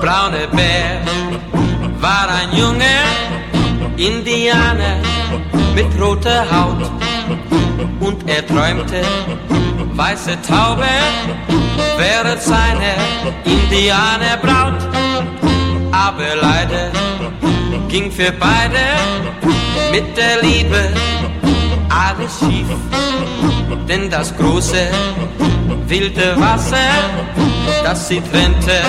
Braune Bär war ein Junge, Indianer mit roter Haut. Und er träumte, weiße Taube wäre seine Indianerbraut. Aber leider ging für beide mit der Liebe alles schief. Denn das große wilde Wasser, das sie trennte,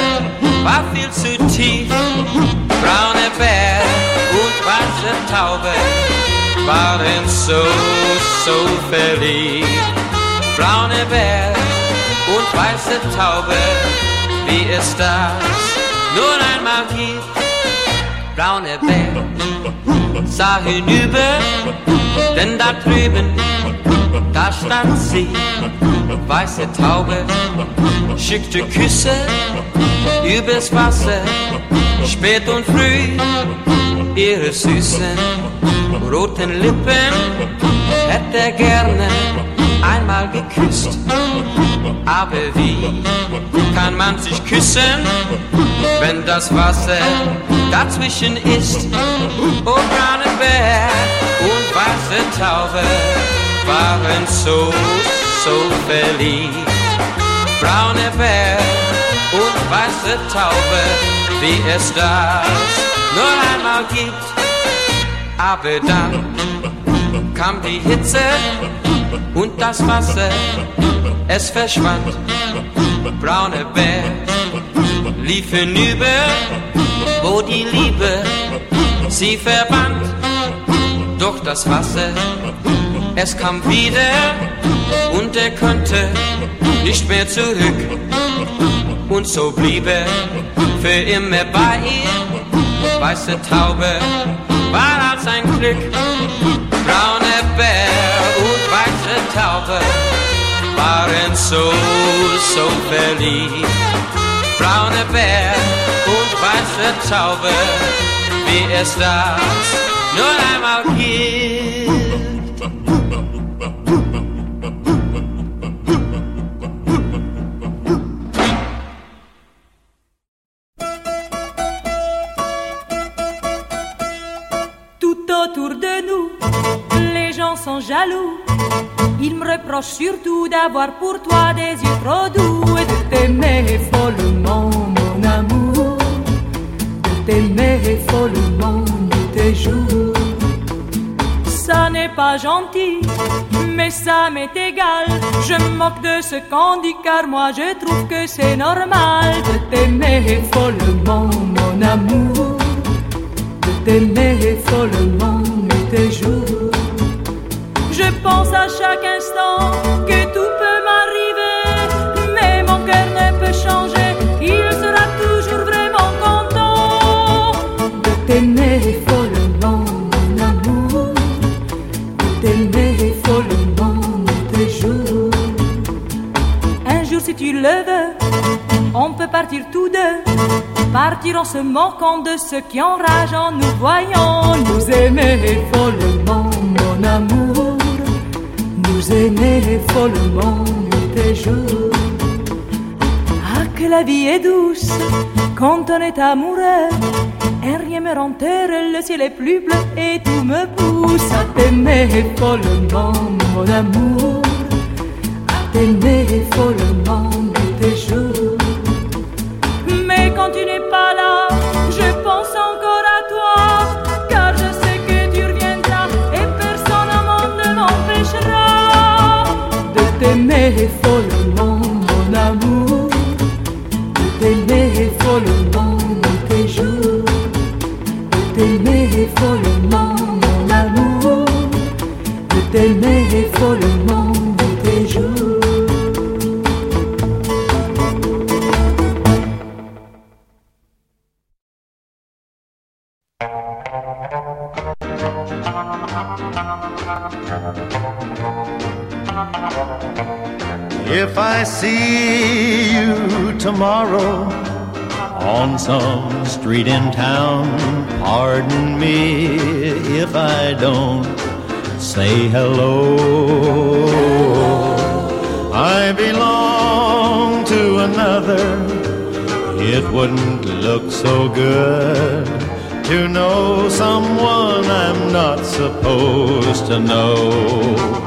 war viel zu tief. Braune Bär und weiße Taube waren so, so verliebt. Braune Bär und weiße Taube, wie es das nur einmal gibt. Braune Bär. Sah hinüber, denn da drüben, da stand sie, weiße Taube, schickte Küsse übers Wasser, spät und früh, ihre süßen roten Lippen hätte er gerne einmal geküsst. Aber wie kann man sich küssen, wenn das Wasser dazwischen ist? Oh, braune Bär und weiße Taube waren so, so verliebt. Braune Bär und weiße Taube, wie es das nur einmal gibt. Aber dann kam die Hitze und das Wasser, es verschwand. Braune Bär lief hinüber, wo die Liebe sie verband. Doch das Wasser, es kam wieder und er konnte nicht mehr zurück. Und so blieb er für immer bei ihr, weiße Taube war als ein Glück. Braune Bär und weiße Taube waren so, so verliebt. Braune Bär und weiße Taube, wie es das nur einmal gibt. Reproche surtout d'avoir pour toi des yeux trop doux et de t'aimer follement, mon amour. De t'aimer follement de tes jours. Ça n'est pas gentil, mais ça m'est égal. Je moque de ce qu'on dit car moi je trouve que c'est normal de t'aimer follement, mon amour. De t'aimer follement de tes. Je pense à chaque instant que tout peut m'arriver, mais mon cœur ne peut changer. Il sera toujours vraiment content de t'aimer follement, mon amour, de t'aimer follement tes jours. Un jour, si tu le veux, on peut partir tous deux. Partir en se moquant de ceux qui enragent en nous voyant nous aimer follement, mon amour nous aimer follement tes jours. Ah, que la vie est douce quand on est amoureux. Et rien me rend le ciel est plus bleu et tout me pousse à t'aimer follement, mon amour. À t'aimer follement tes jours. Mais quand tu t'aimer follement, mon amour. De t'aimer follement tes jours. De t'aimer follement, mon amour. De t'aimer follement If I see you tomorrow on some street in town, pardon me if I don't say hello. I belong to another, it wouldn't look so good to know someone I'm not supposed to know.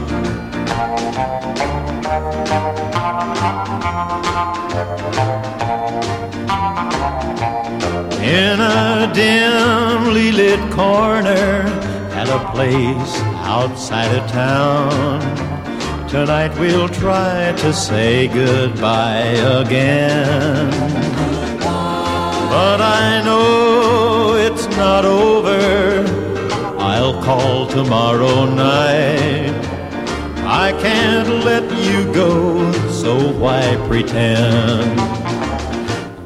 In a dimly lit corner at a place outside of town. Tonight we'll try to say goodbye again. But I know it's not over. I'll call tomorrow night. I can't let you go, so why pretend?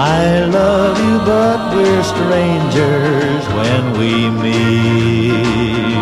I love you, but we're strangers when we meet.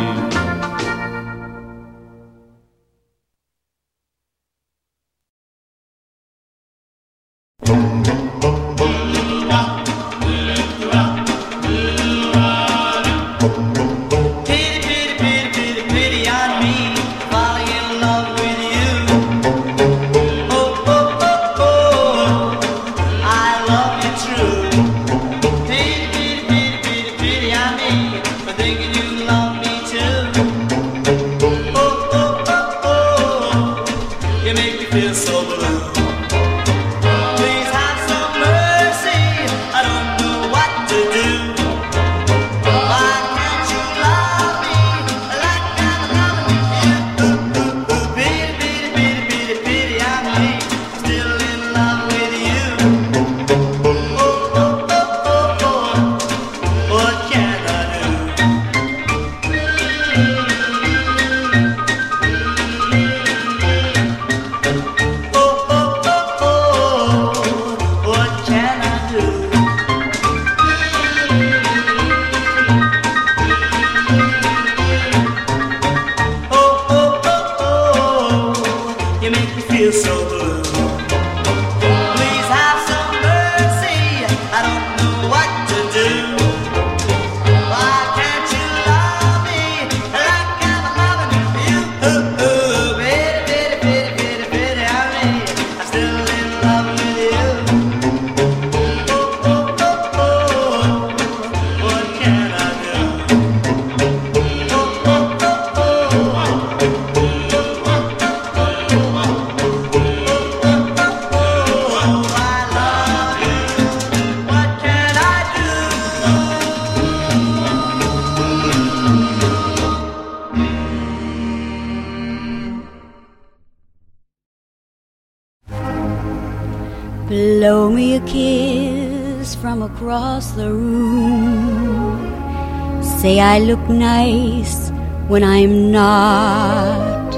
I look nice when I'm not.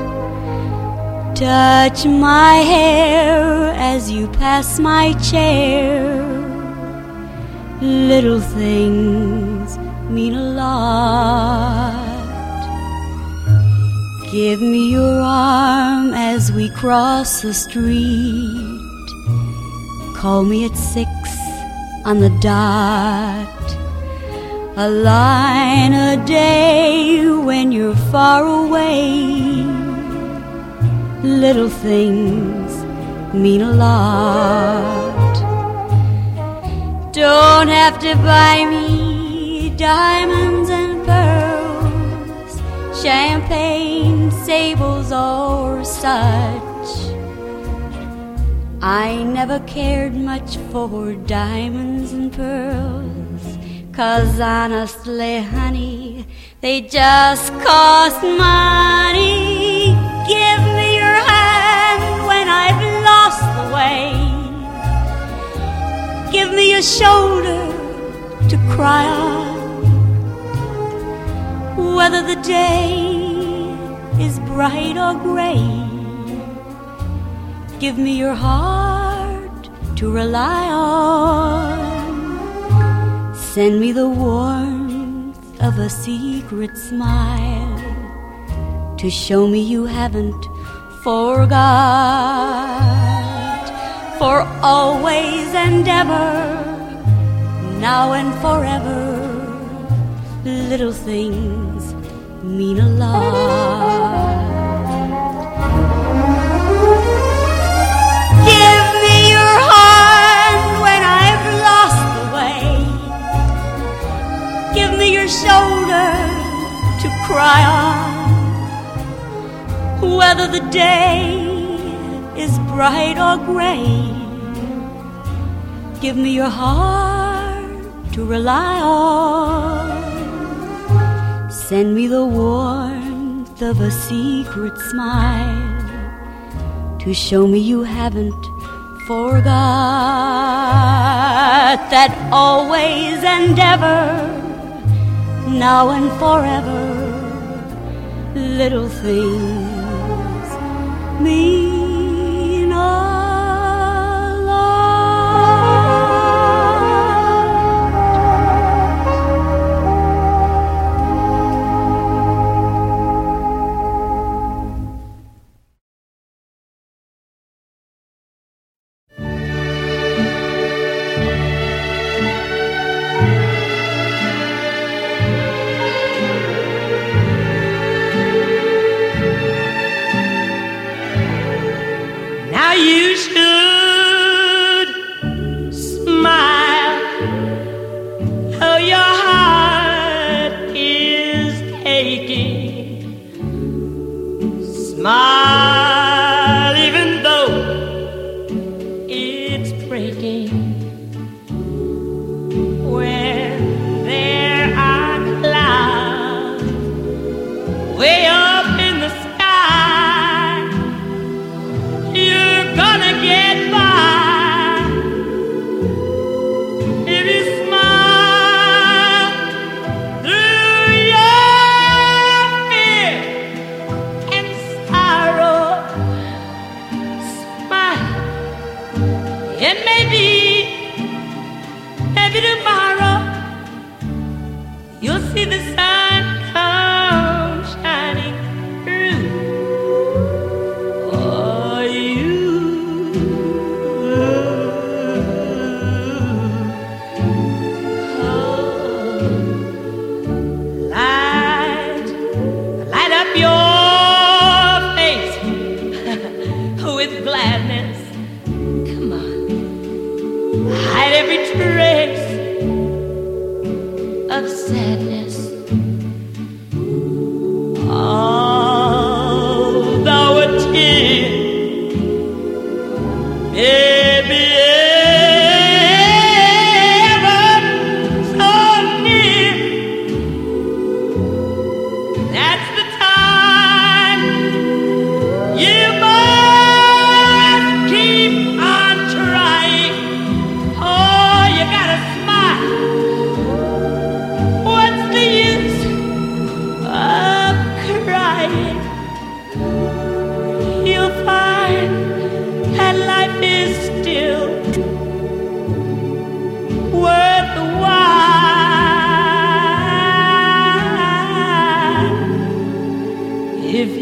Touch my hair as you pass my chair. Little things mean a lot. Give me your arm as we cross the street. Call me at six on the dot. A line a day when you're far away. Little things mean a lot. Don't have to buy me diamonds and pearls, champagne, sables, or such. I never cared much for diamonds and pearls. Cause honestly, honey, they just cost money. Give me your hand when I've lost the way. Give me your shoulder to cry on. Whether the day is bright or gray Give me your heart to rely on. Send me the warmth of a secret smile to show me you haven't forgot. For always and ever, now and forever, little things mean a lot. Shoulder to cry on. Whether the day is bright or gray, give me your heart to rely on. Send me the warmth of a secret smile to show me you haven't forgot that always and ever now and forever. Little things mean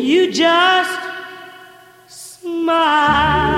you just smile.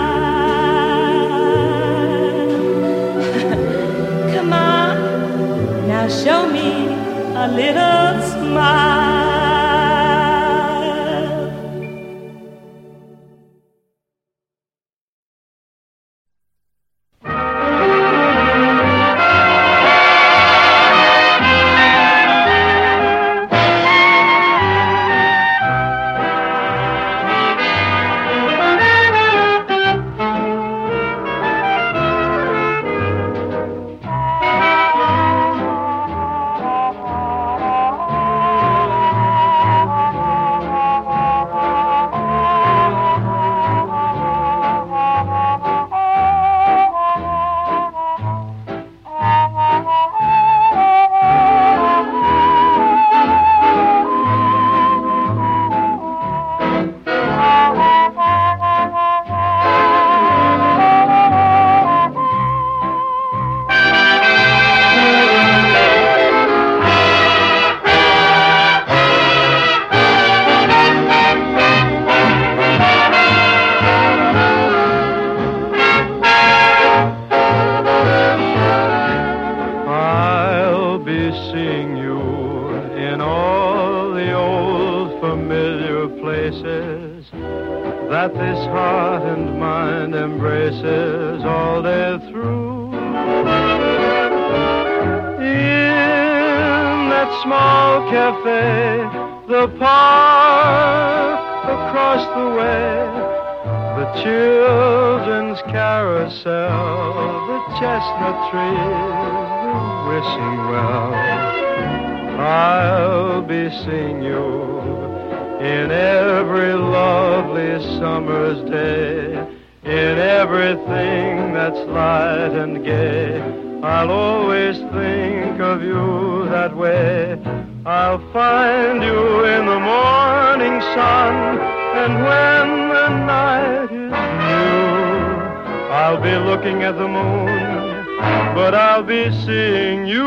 Sun, and when the night is new, I'll be looking at the moon, but I'll be seeing you.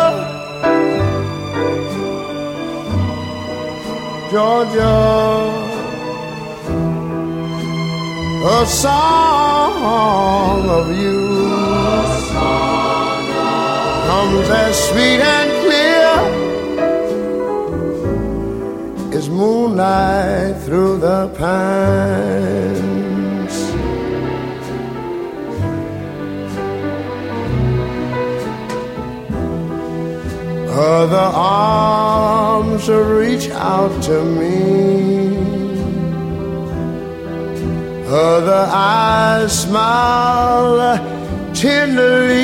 Georgia, a song of you song of comes as sweet and clear as moonlight through the pines. Other arms reach out to me. Other eyes smile tenderly.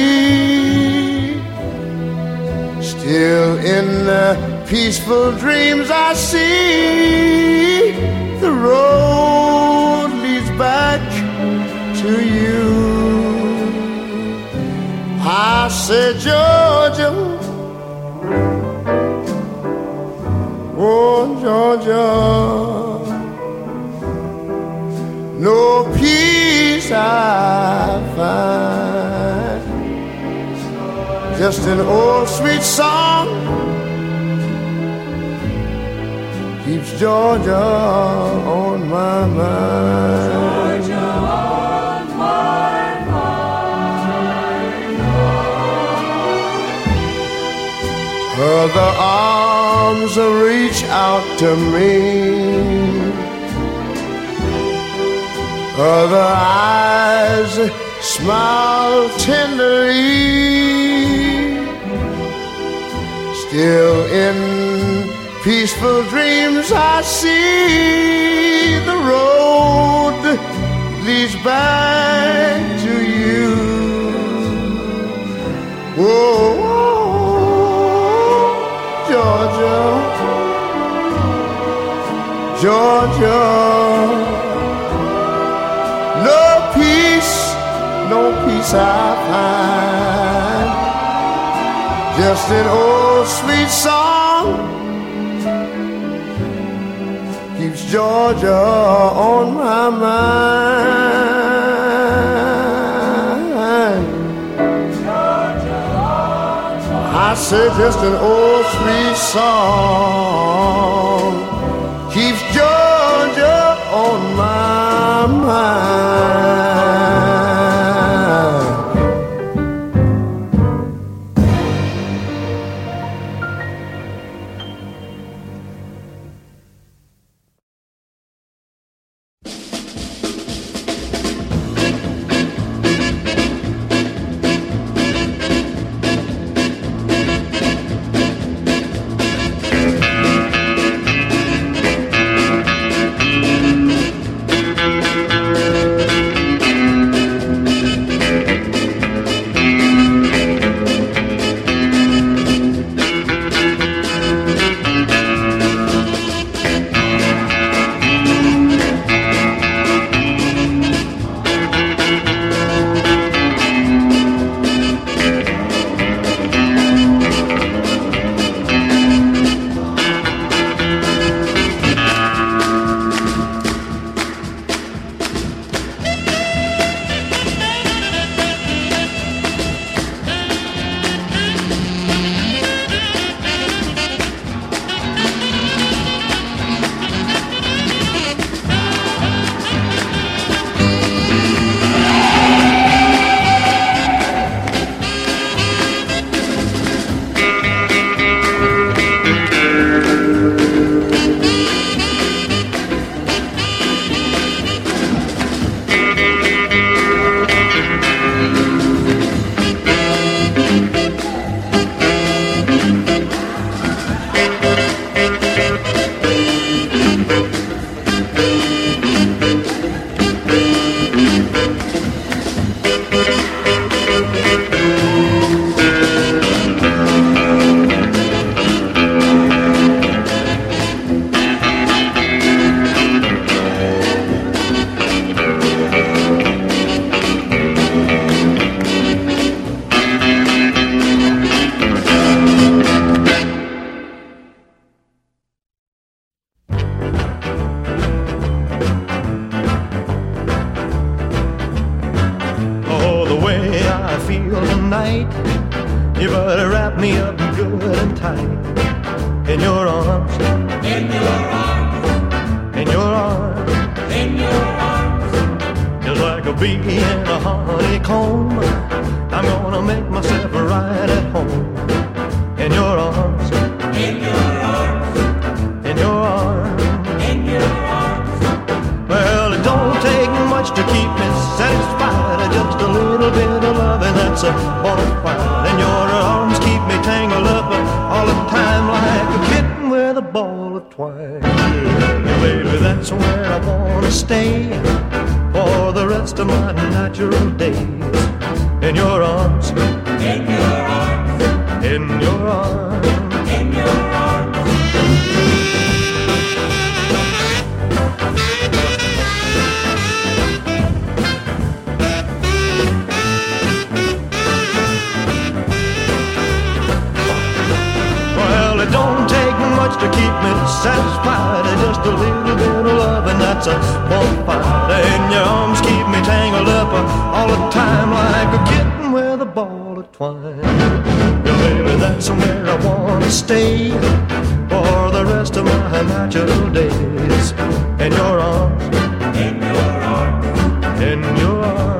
Still in the peaceful dreams I see the road leads back to you. I said, Georgia. Oh, Georgia, no peace I find. Just an old sweet song keeps Georgia on my mind. Georgia on my mind. Other arms reach out to me. Other eyes smile tenderly. Still in peaceful dreams, I see the road leads back to you. Whoa, Georgia, Georgia. No peace, no peace I find. Just an old sweet song keeps Georgia on my mind. Said just an old sweet song keeps Georgia on my mind. Just like a bee in a honeycomb. I'm gonna make myself right at home. In your arms. In your arms. In your arms. In your arms. Well, it don't take much to keep me satisfied. Just a little bit of love, and that's a bonafide. And your arms keep me tangled up all the time like a kitten with a ball of twine. Yeah, baby, that's where I wanna stay for the rest of my natural days. In your arms. Satisfied. Just a little bit of love, and that's a bonfire. And your arms keep me tangled up all the time like a kitten with a ball of twine. Yeah, baby, that's where I wanna stay for the rest of my natural days. In your arms. In your arms. In your arms.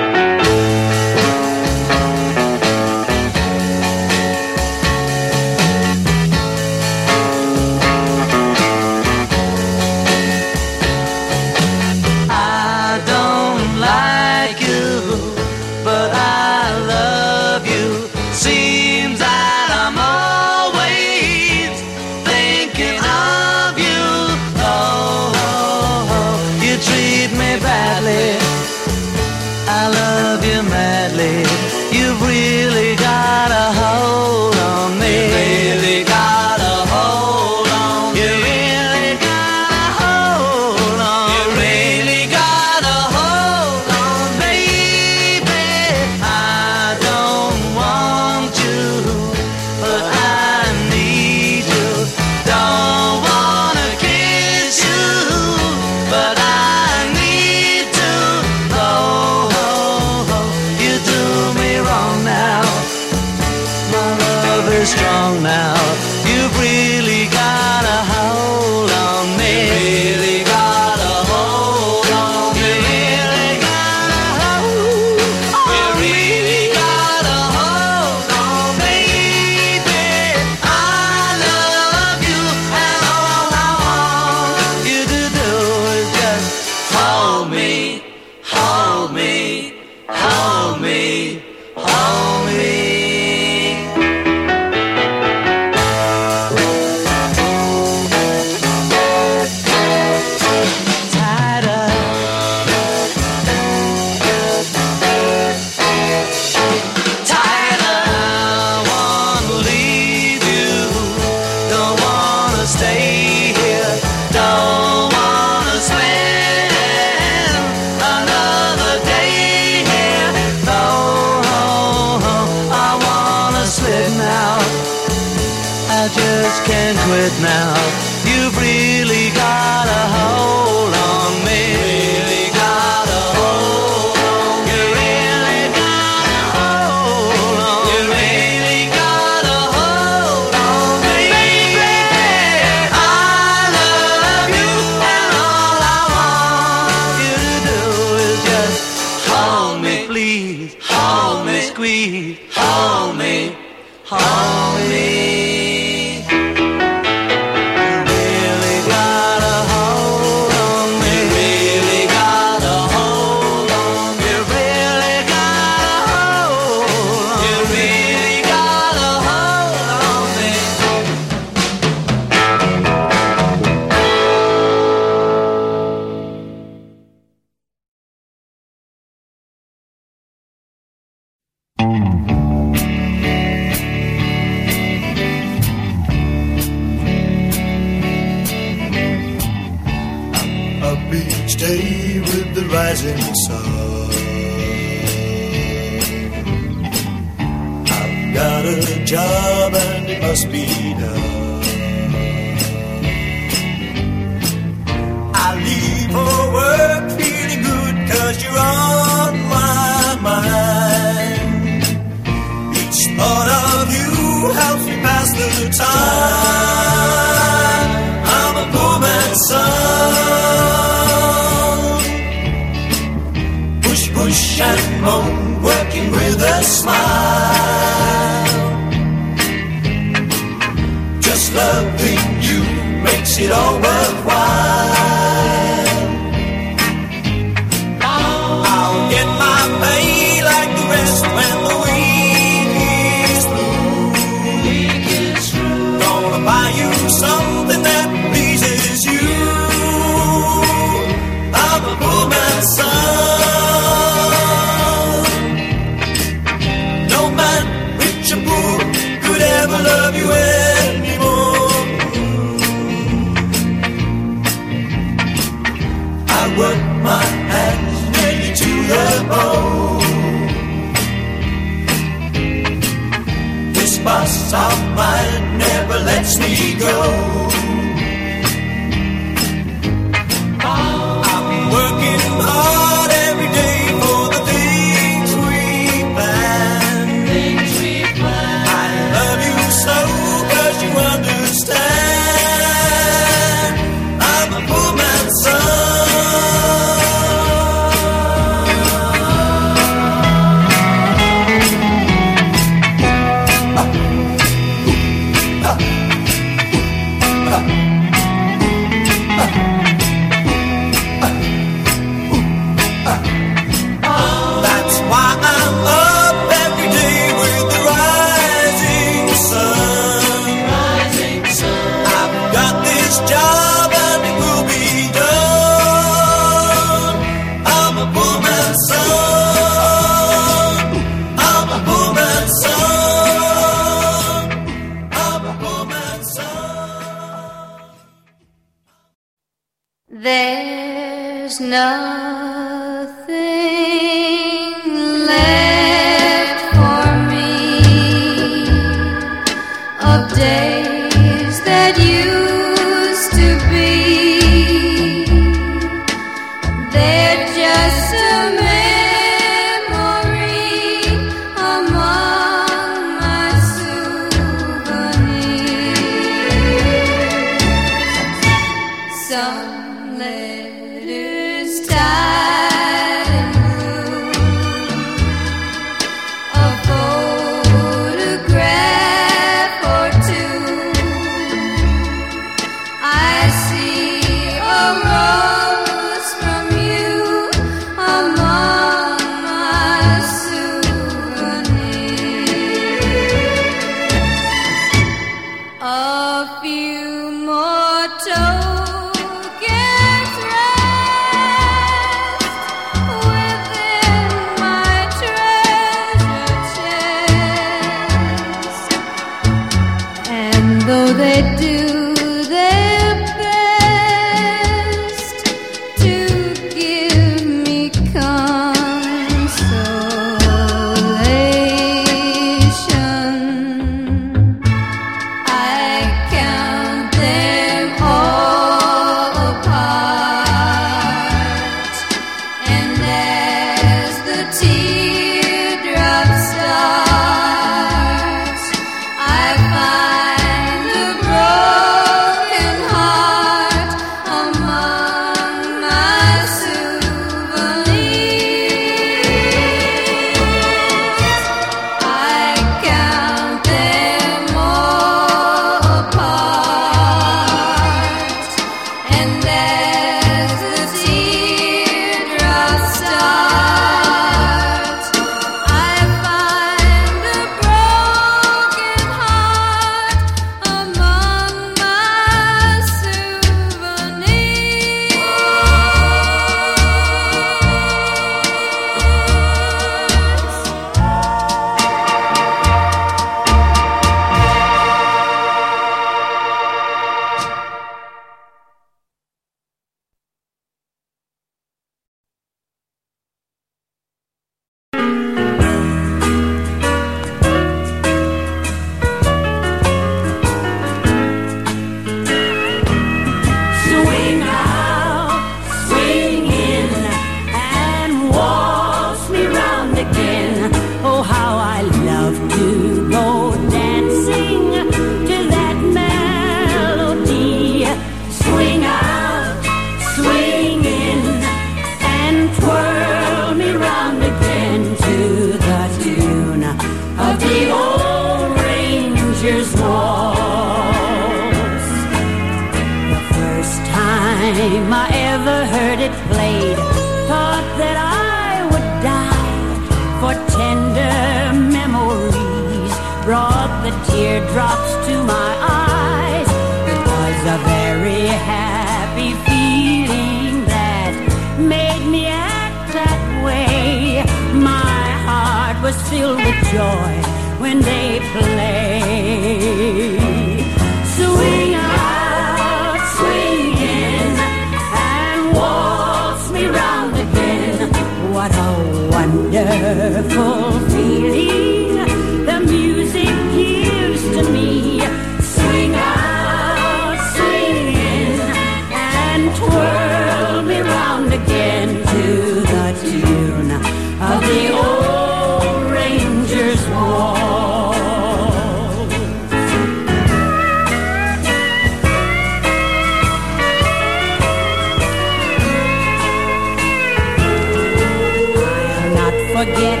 forget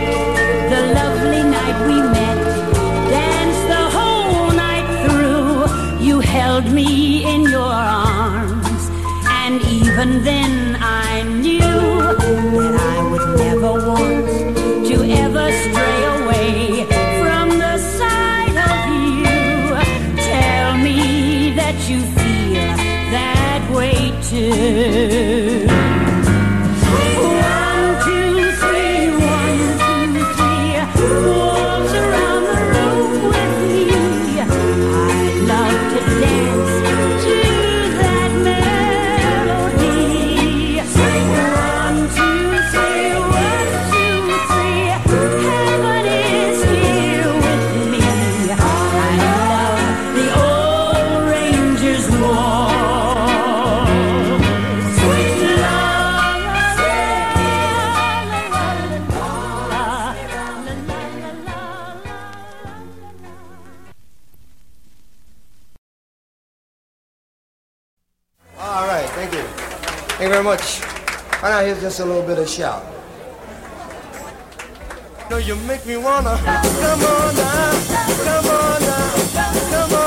the lovely night we met. Danced the whole night through. You held me in your arms, and even then I knew that I would never want to ever stray away from the sight of you. Tell me that you feel that way too. here's just a little bit of shout. No, you make me wanna come on now, come on now, come on.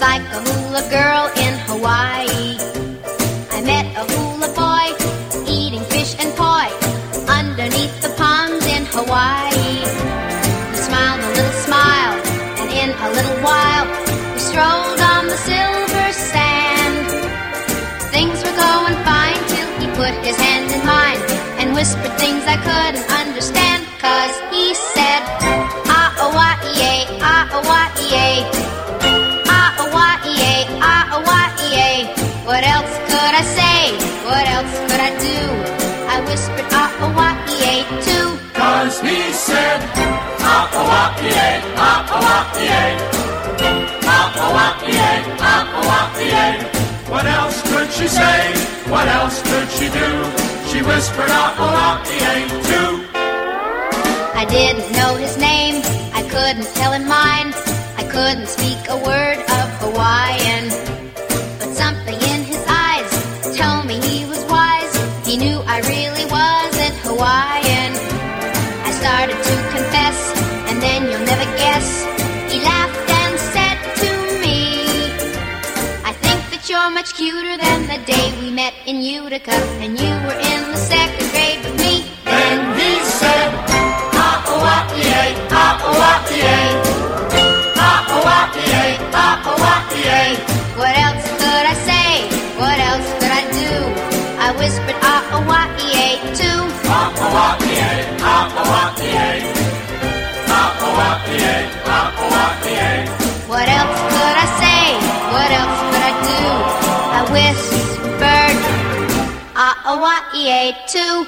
Like a hula girl in Hawaii. I met a hula boy eating fish and poi underneath the palms in Hawaii. He smiled a little smile, and in a little while, we strolled on the silver sand. Things were going fine till he put his hand in mine and whispered things I couldn't understand. Cause he said, whispered oh too. Cause he said, ah-oh-wah-ee, ah-oh-wah-ee, ah-oh-wah-ee, ah-oh-wah-ee. What else could she say? What else could she do? She whispered, ah-oh-wah-ee, too. I didn't know his name, I couldn't tell him mine, I couldn't speak a word much cuter than the day we met in Utica, and you were in the second grade with me. Then he said, ah-oh-wah-ee, ah-oh-wah-ee, ah, ee, too.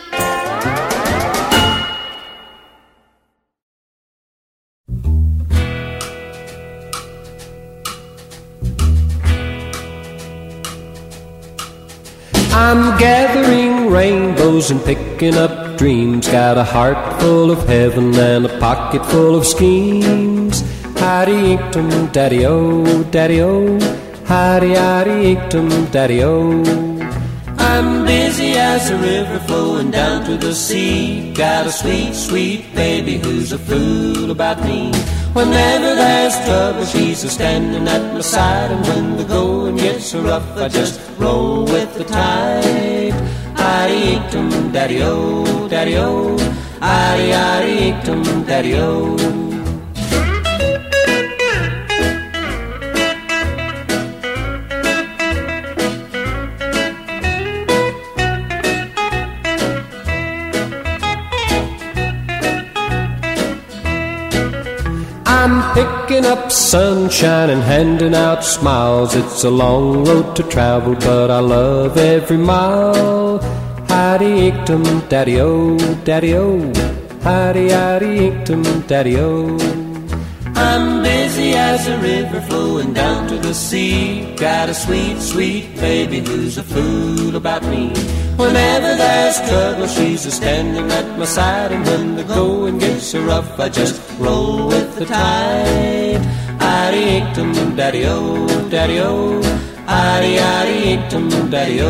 I'm gathering rainbows and picking up dreams. Got a heart full of heaven and a pocket full of schemes. Howdy inktum, daddy o, daddy o. Howdy, howdy inktum, daddy o. I'm busy as a river flowing down to the sea. Got a sweet, sweet baby who's a fool about me. Whenever there's trouble, she's a standing at my side. And when the going gets rough, I just roll with the tide. Howdy inktum, daddy o, daddy picking up sunshine and handing out smiles. It's a long road to travel, but I love every mile. Howdy inktum, daddy o, daddy o. Howdy, howdy inktum, daddy o. I'm busy as a river flowing down to the sea. Got a sweet, sweet baby who's a fool about me. Whenever there's trouble, she's a standing at my side. And when the going gets rough, I just roll with the tide. Howdy inktum, daddy o, daddy o. Howdy, howdy inktum, daddy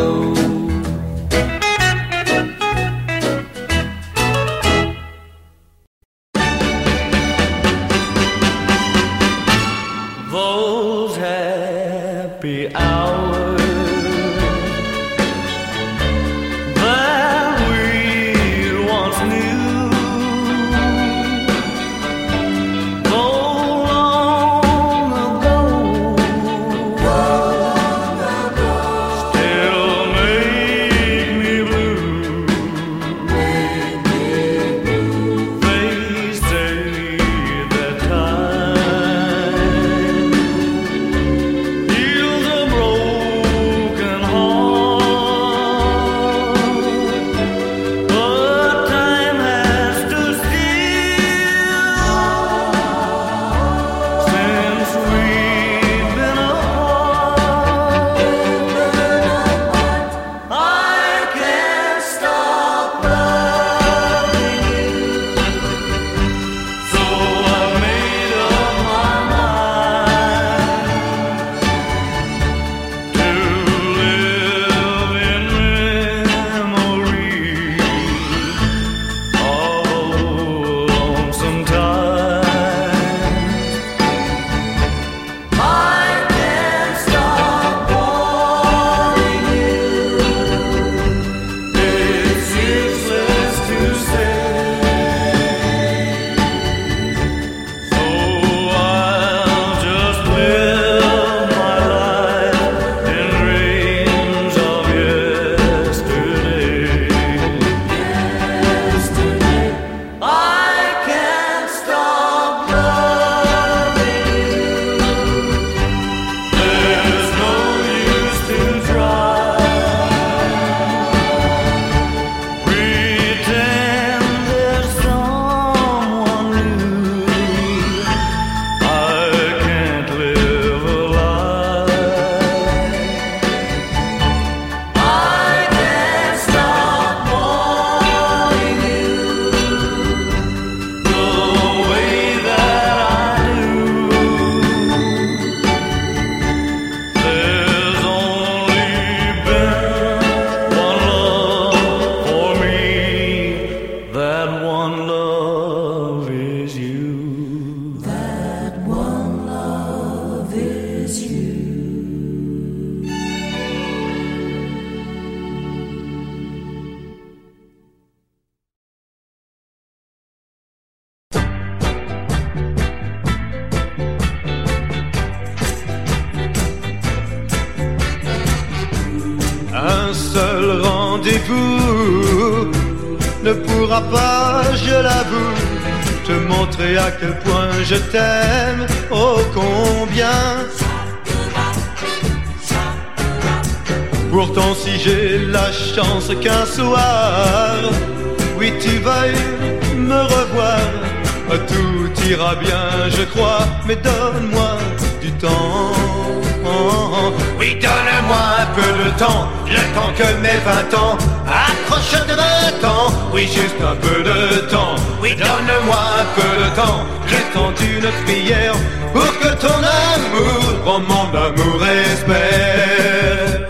Oui, juste un peu de temps. Oui, donne-moi un peu de temps, le temps d'une prière pour que ton amour, oh mon amour, espère.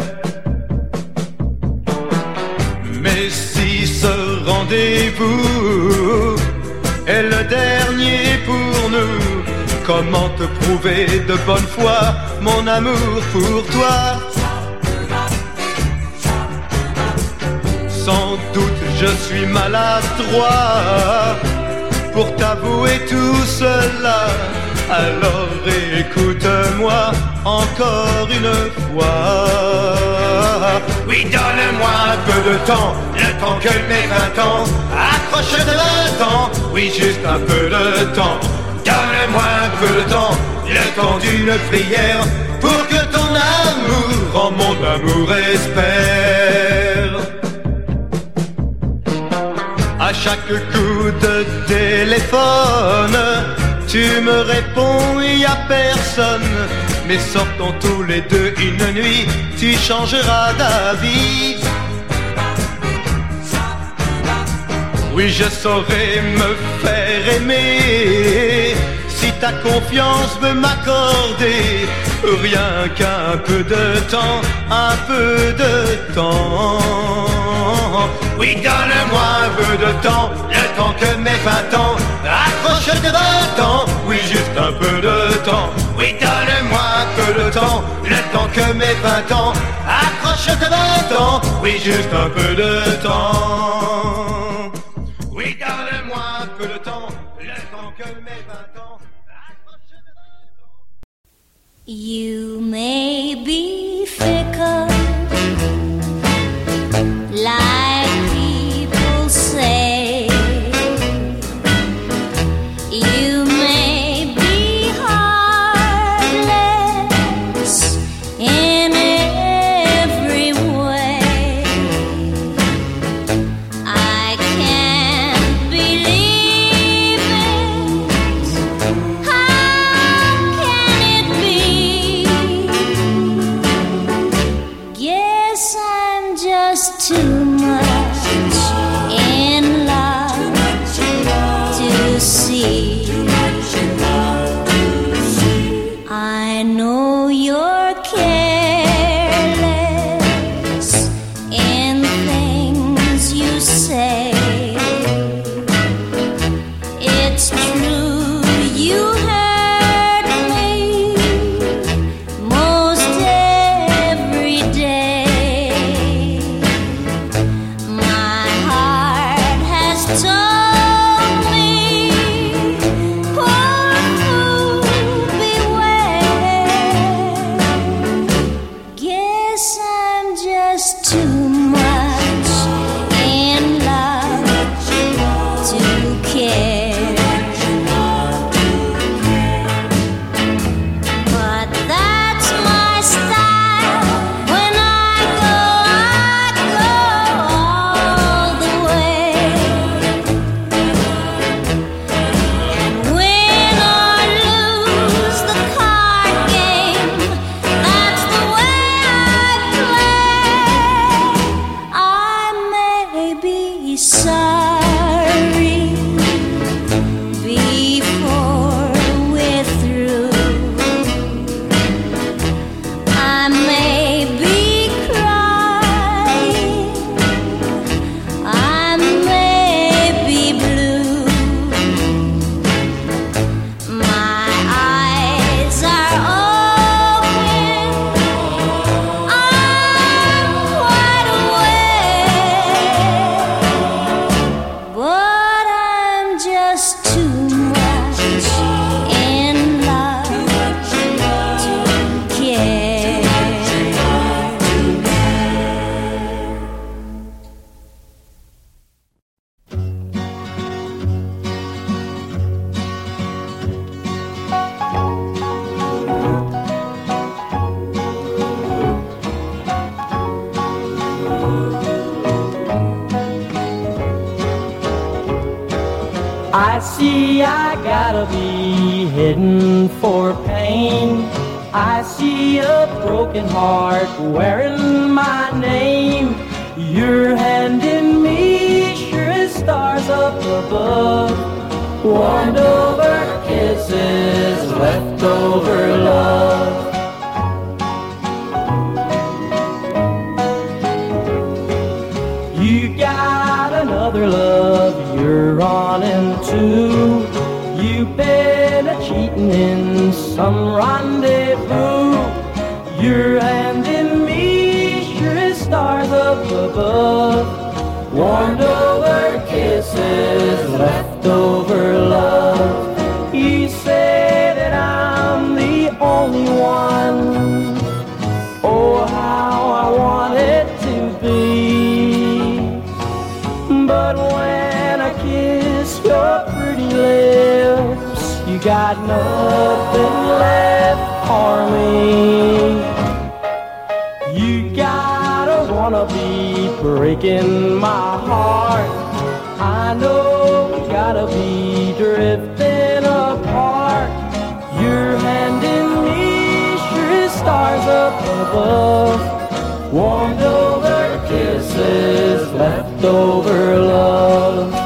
Mais si ce rendez-vous est le dernier pour nous, comment te prouver de bonne foi mon amour pour toi? Sans doute je suis maladroit pour t'avouer tout cela. Alors écoute-moi encore une fois. Oui, donne-moi un peu de temps, le temps que mes vingt ans accroche de vingt ans. Oui, juste un peu de temps. Donne-moi un peu de temps, le temps d'une prière pour que ton amour, en mon amour espère. À chaque coup de téléphone, tu me réponds, y a personne. Mais sortons tous les deux une nuit, tu changeras d'avis. Oui, je saurais me faire aimer si ta confiance veut m'accorder rien qu'un peu de temps, un peu de temps. Oui, donne-moi un peu de temps, le temps que mes vingt ans accroche de vingt ans. Oui, juste un peu de temps. Oui, donne-moi un peu de temps, le temps que mes vingt ans accroche de vingt ans. Oui, juste un peu de temps. Oui, donne-moi un peu de temps, le temps que mes vingt ans accroche de vingt ans. You may be like I see I gotta be heading for pain. I see a broken heart wearing my name. Your hand in me, sure as stars up above. Warmed over kisses, leftover love. You got another love you're on in too. You've been a cheating in some rendezvous. You're handing me sure stars up above. Warmed over kisses. left for me. You gotta wanna be breaking my heart. I know we gotta be drifting apart. Your hand in me, sure stars up above. Warmed over kisses, leftover love.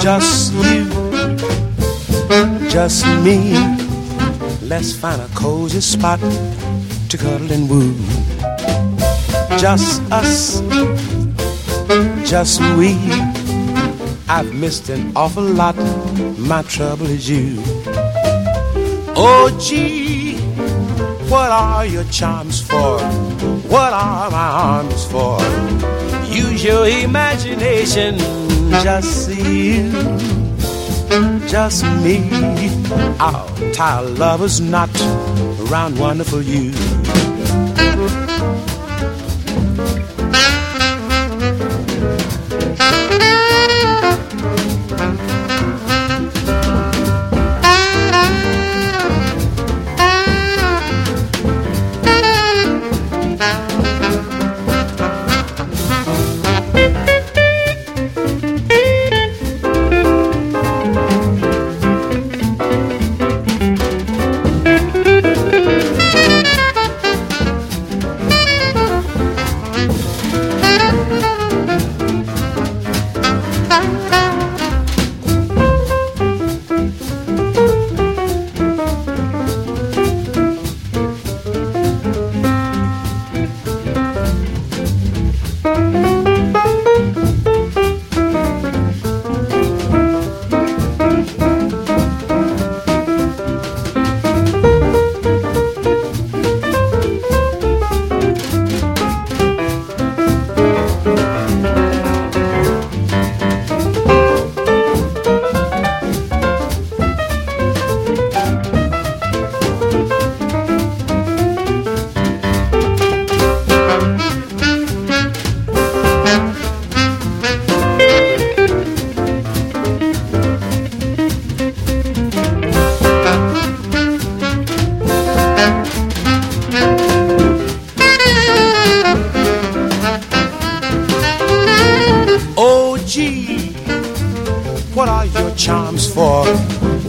just you, just me. Let's find a cozy spot to cuddle and woo. Just us, just we. I've missed an awful lot. My trouble is you. Oh, gee, what are your charms for? What are my arms for? Use your imagination just you, just me. Tie a lover's knot around wonderful you.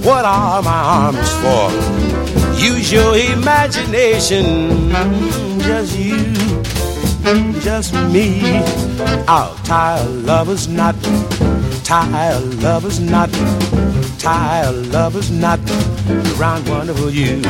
What are my arms for? Use your imagination, just you, just me. I'll tie a lover's knot, tie a lover's knot, tie a lover's knot around wonderful you.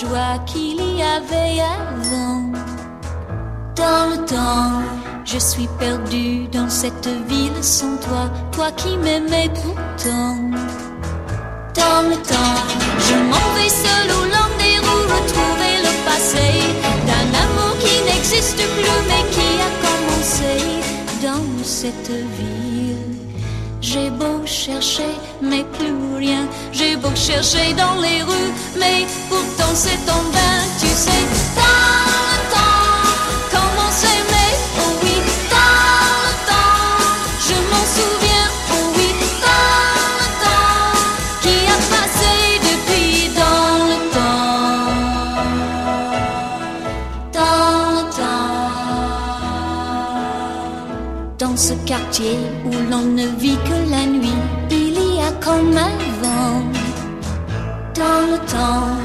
Joie qu'il y avait avant. Dans le temps, je suis perdue dans cette ville sans toi, toi qui m'aimais pourtant. Dans le temps, je m'en vais seul au long des roues retrouver le passé d'un amour qui n'existe plus mais qui a commencé dans cette ville. J'ai beau chercher, mais plus rien. J'ai beau chercher dans les rues, mais pourtant c'est en vain. Tu sais, dans le temps, comment s'aimer, oh oui, dans le temps, je m'en souviens, oh oui, dans le temps, qui a passé depuis dans le temps, dans le temps. Dans ce quartier où l'on ne vit que comme avant. Dans le temps,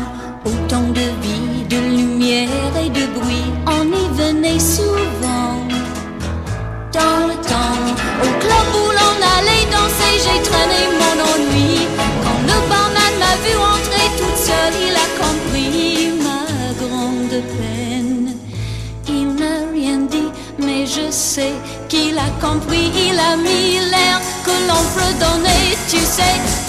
autant de vie, de lumière et de bruit, on y venait souvent. Dans le temps, au club où l'on allait danser, j'ai traîné mon ennui. Quand le barman m'a vu entrer toute seule, il a compris ma grande peine. Il n'a rien dit, mais je sais qu'il a compris. Il a mis l'air que l'on fredonnait, tu sais,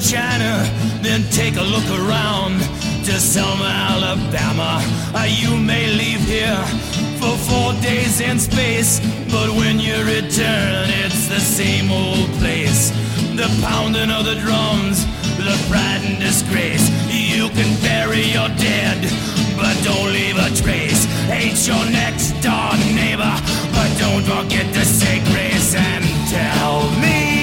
China, then take a look around to Selma, Alabama. Ah, you may leave here for four days in space, but when you return, it's the same old place. The pounding of the drums symbol pride and disgrace. You can bury your dead, but don't leave a trace. Hate your next door neighbor, but don't forget to say grace and tell me.